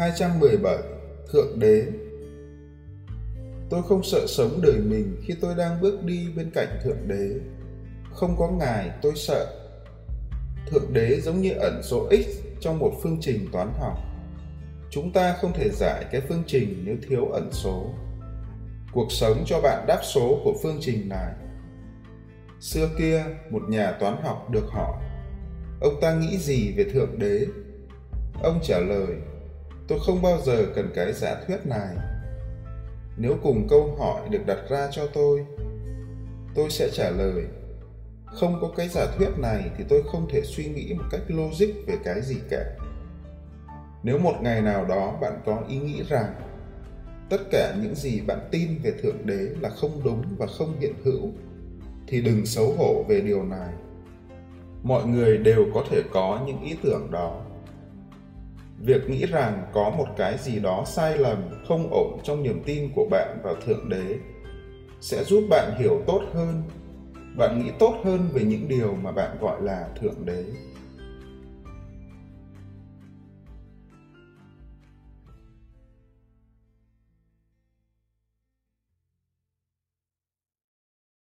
217 Thượng Đế Tôi không sợ sống đời mình khi tôi đang bước đi bên cạnh Thượng Đế. Không có Ngài tôi sợ. Thượng Đế giống như ẩn số x trong một phương trình toán học. Chúng ta không thể giải cái phương trình nếu thiếu ẩn số. Cuộc sống cho bạn đáp số của phương trình này. Xưa kia, một nhà toán học được hỏi, ông ta nghĩ gì về Thượng Đế? Ông trả lời, tôi không bao giờ cần cái giả thuyết này. Nếu cùng câu hỏi được đặt ra cho tôi, tôi sẽ trả lời, không có cái giả thuyết này thì tôi không thể suy nghĩ một cách logic về cái gì cả. Nếu một ngày nào đó bạn có ý nghĩ rằng tất cả những gì bạn tin về Thượng Đế là không đúng và không hiện hữu, thì đừng xấu hổ về điều này. Mọi người đều có thể có những ý tưởng đó việc nghĩ rằng có một cái gì đó sai lầm, không ổn trong niềm tin của bạn vào thượng đế sẽ giúp bạn hiểu tốt hơn. Bạn nghĩ tốt hơn về những điều mà bạn gọi là thượng đế.